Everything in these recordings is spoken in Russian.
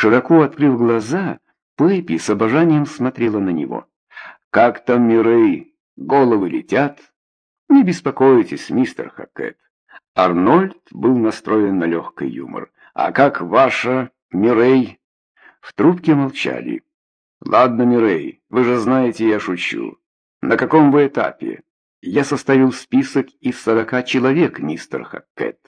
Широко открыв глаза, Пеппи с обожанием смотрела на него. «Как там, Мирей? Головы летят?» «Не беспокойтесь, мистер Хакет». Арнольд был настроен на легкий юмор. «А как ваша, Мирей?» В трубке молчали. «Ладно, Мирей, вы же знаете, я шучу. На каком вы этапе?» «Я составил список из сорока человек, мистер Хакет.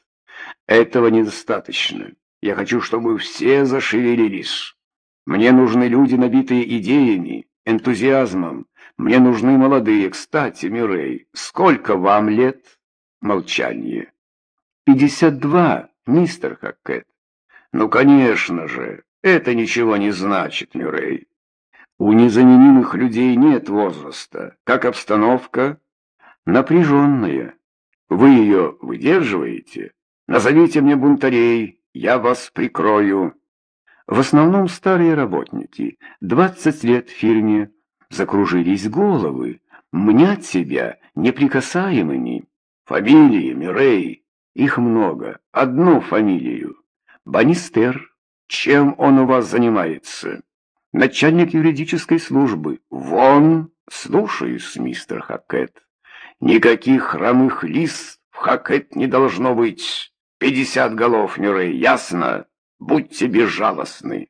Этого недостаточно. Я хочу, чтобы все зашевелились. Мне нужны люди, набитые идеями, энтузиазмом. Мне нужны молодые. Кстати, Мирей, сколько вам лет?» Молчание. «Пятьдесят два, мистер Хакет». «Ну, конечно же, это ничего не значит, Мюррей. У незаменимых людей нет возраста. Как обстановка? Напряженная. Вы ее выдерживаете? Назовите мне бунтарей, я вас прикрою. В основном старые работники, двадцать лет в фирме, закружились головы, мнят себя неприкасаемыми. Фамилии, Мирей, их много, одну фамилию. Банистер. Чем он у вас занимается? Начальник юридической службы. Вон, слушаюсь, мистер Хакет. Никаких хромых лис в Хакет не должно быть. Пятьдесят голов, Мюррей, ясно? Будьте безжалостны.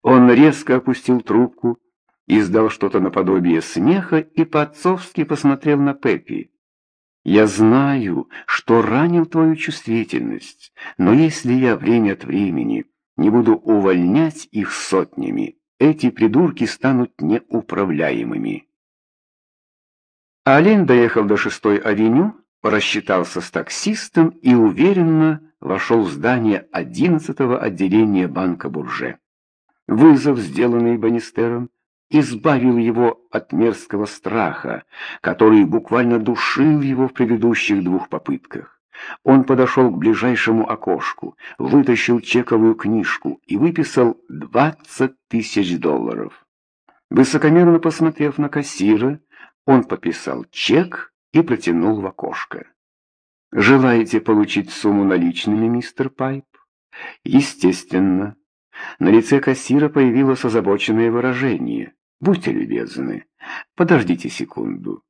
Он резко опустил трубку, издал что-то наподобие смеха и по-отцовски посмотрел на Пеппи. «Я знаю, что ранил твою чувствительность, но если я время от времени не буду увольнять их сотнями, эти придурки станут неуправляемыми». Ален доехал до шестой авеню, рассчитался с таксистом и уверенно вошел в здание одиннадцатого отделения банка Бурже. Вызов, сделанный Банистером, избавил его от мерзкого страха, который буквально душил его в предыдущих двух попытках. Он подошел к ближайшему окошку, вытащил чековую книжку и выписал 20 тысяч долларов. Высокомерно посмотрев на кассира, он подписал чек и протянул в окошко. «Желаете получить сумму наличными, мистер Пайп?» «Естественно». На лице кассира появилось озабоченное выражение. Будьте любезны, подождите секунду.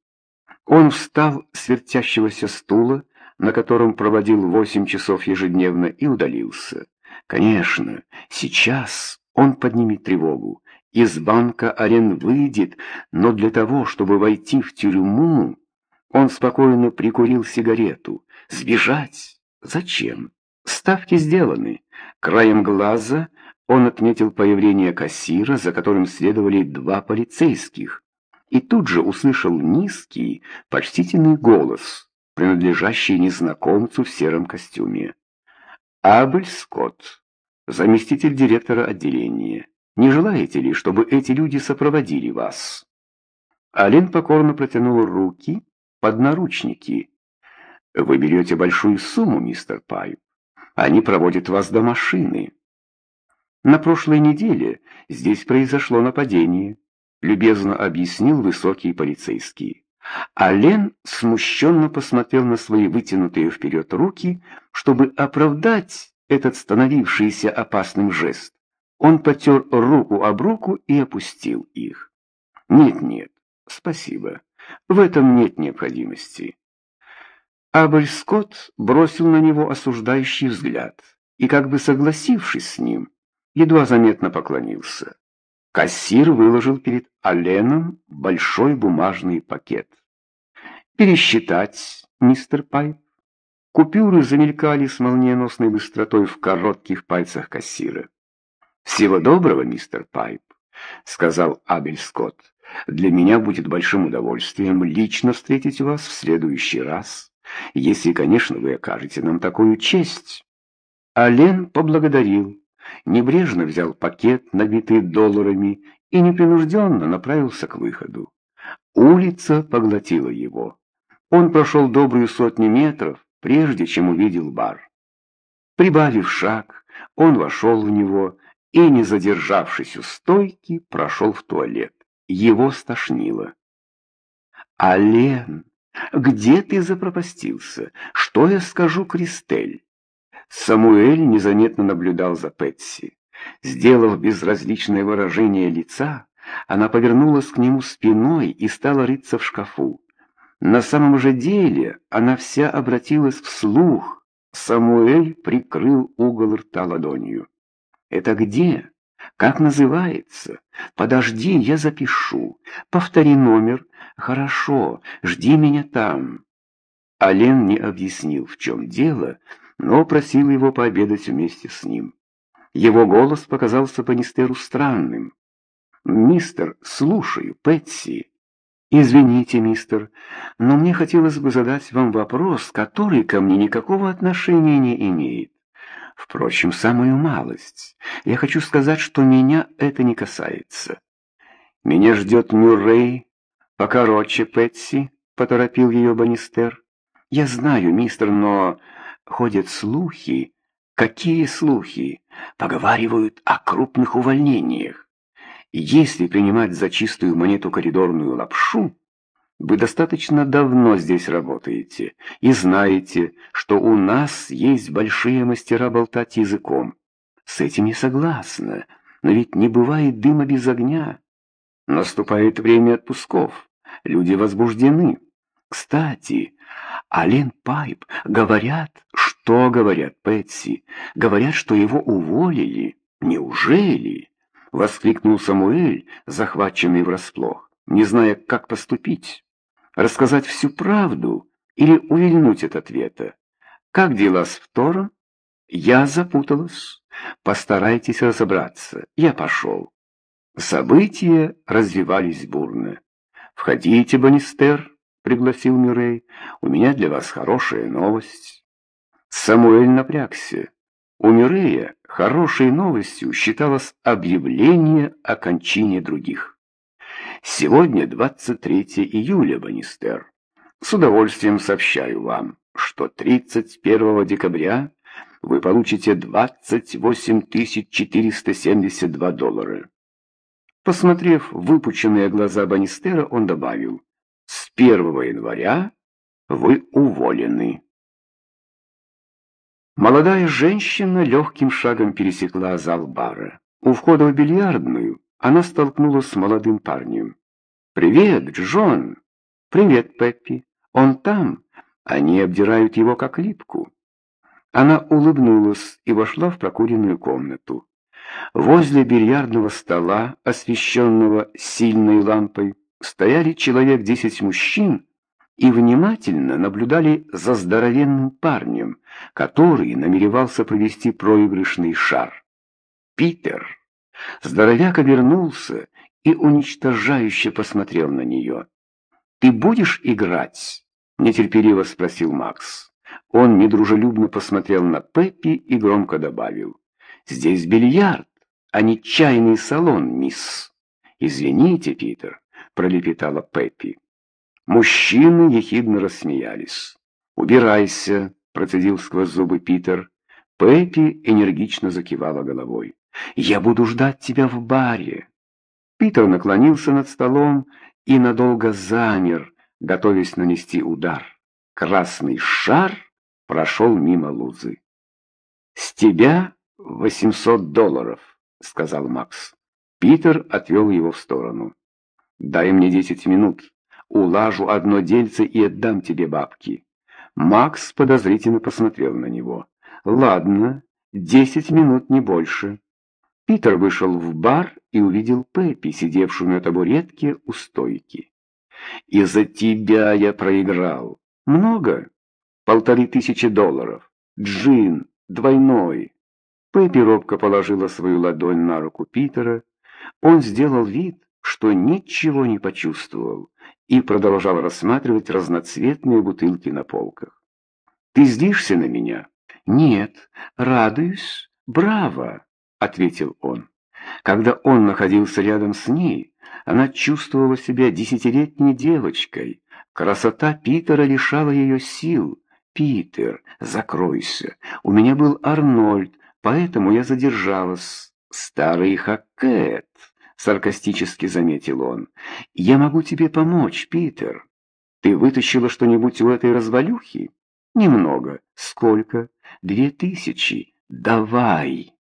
Он встал с вертящегося стула, на котором проводил восемь часов ежедневно, и удалился. Конечно, сейчас он поднимет тревогу. Из банка Арен выйдет, но для того, чтобы войти в тюрьму, он спокойно прикурил сигарету. Сбежать? Зачем? Ставки сделаны. Краем глаза он отметил появление кассира, за которым следовали два полицейских, и тут же услышал низкий, почтительный голос, принадлежащий незнакомцу в сером костюме. «Абель Скотт, заместитель директора отделения, не желаете ли, чтобы эти люди сопроводили вас?» Алин покорно протянул руки под наручники. «Вы берете большую сумму, мистер Пайп. Они проводят вас до машины». На прошлой неделе здесь произошло нападение, любезно объяснил высокий полицейский. А Лен смущенно посмотрел на свои вытянутые вперед руки, чтобы оправдать этот становившийся опасным жест. Он потер руку об руку и опустил их. «Нет-нет, спасибо. В этом нет необходимости». Абель Скотт бросил на него осуждающий взгляд и, как бы согласившись с ним, едва заметно поклонился. Кассир выложил перед Аленом большой бумажный пакет. «Пересчитать, мистер Пайп?» Купюры замелькали с молниеносной быстротой в коротких пальцах кассира. «Всего доброго, мистер Пайп», — сказал Абель Скотт. «Для меня будет большим удовольствием лично встретить вас в следующий раз, если, конечно, вы окажете нам такую честь». Ален поблагодарил небрежно взял пакет, набитый долларами, и непринужденно направился к выходу. Улица поглотила его. Он прошел добрую сотню метров, прежде чем увидел бар. Прибавив шаг, он вошел в него и, не задержавшись у стойки, прошел в туалет. Его стошнило. «Ален, где ты запропастился? Что я скажу Кристель?» Самуэль незаметно наблюдал за Пэтси. Сделав безразличное выражение лица, она повернулась к нему спиной и стала рыться в шкафу. На самом же деле она вся обратилась вслух. Самуэль прикрыл угол рта ладонью. «Это где? Как называется? Подожди, я запишу. Повтори номер. Хорошо, жди меня там». Ален не объяснил, в чем дело, но просил его пообедать вместе с ним. Его голос показался Панистеру странным. «Мистер, слушаю, Пэтси». «Извините, мистер, но мне хотелось бы задать вам вопрос, который ко мне никакого отношения не имеет. Впрочем, самую малость. Я хочу сказать, что меня это не касается. Меня ждет Мюррей. Покороче, Пэтси», — поторопил ее Банистер. «Я знаю, мистер, но ходят слухи». «Какие слухи?» «Поговаривают о крупных увольнениях. Если принимать за чистую монету коридорную лапшу, вы достаточно давно здесь работаете и знаете, что у нас есть большие мастера болтать языком. С этим не согласна, но ведь не бывает дыма без огня. Наступает время отпусков, люди возбуждены. Кстати, Ален Пайп говорят, что говорят Пэтси, говорят, что его уволили. Неужели? Воскликнул Самуэль, захваченный врасплох, не зная, как поступить. Рассказать всю правду или увильнуть от ответа? Как дела с Втором? Я запуталась. Постарайтесь разобраться. Я пошел. События развивались бурно. «Входите, Банистер», — пригласил Мюррей. «У меня для вас хорошая новость». Самуэль напрягся. У Мюррея хорошей новостью считалось объявление о кончине других. Сегодня 23 июля, Банистер. С удовольствием сообщаю вам, что 31 декабря вы получите 28 472 доллара. Посмотрев выпученные глаза Банистера, он добавил, с 1 января вы уволены. Молодая женщина легким шагом пересекла зал бара. У входа в бильярдную она столкнулась с молодым парнем. «Привет, Джон!» «Привет, Пеппи! Он там!» Они обдирают его как липку. Она улыбнулась и вошла в прокуренную комнату. Возле бильярдного стола, освещенного сильной лампой, стояли человек десять мужчин и внимательно наблюдали за здоровенным парнем, который намеревался провести проигрышный шар. Питер. Здоровяк обернулся и уничтожающе посмотрел на нее. «Ты будешь играть?» — нетерпеливо спросил Макс. Он недружелюбно посмотрел на Пеппи и громко добавил. «Здесь бильярд, а не чайный салон, мисс». «Извините, Питер», — пролепетала Пеппи. Мужчины ехидно рассмеялись. «Убирайся», — процедил сквозь зубы Питер. Пеппи энергично закивала головой. «Я буду ждать тебя в баре». Питер наклонился над столом и надолго замер, готовясь нанести удар. Красный шар прошел мимо Лузы. «С тебя восемьсот долларов», — сказал Макс. Питер отвел его в сторону. «Дай мне десять минут», улажу одно дельце и отдам тебе бабки». Макс подозрительно посмотрел на него. «Ладно, десять минут, не больше». Питер вышел в бар и увидел Пеппи, сидевшую на табуретке у стойки. «Из-за тебя я проиграл. Много? Полторы тысячи долларов. Джин, двойной». Пеппи робко положила свою ладонь на руку Питера. Он сделал вид, что ничего не почувствовал, и продолжал рассматривать разноцветные бутылки на полках. «Ты злишься на меня?» «Нет, радуюсь. Браво!» — ответил он. Когда он находился рядом с ней, она чувствовала себя десятилетней девочкой. Красота Питера лишала ее сил. «Питер, закройся. У меня был Арнольд, поэтому я задержалась. Старый Хаккет» саркастически заметил он. «Я могу тебе помочь, Питер. Ты вытащила что-нибудь у этой развалюхи?» «Немного. Сколько?» «Две тысячи. Давай!»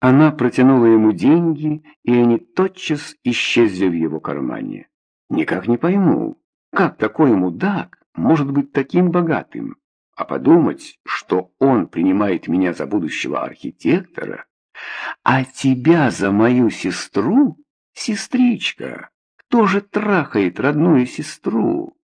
Она протянула ему деньги, и они тотчас исчезли в его кармане. Никак не пойму, как такой мудак может быть таким богатым? А подумать, что он принимает меня за будущего архитектора, а тебя за мою сестру? Сестричка, кто же трахает родную сестру?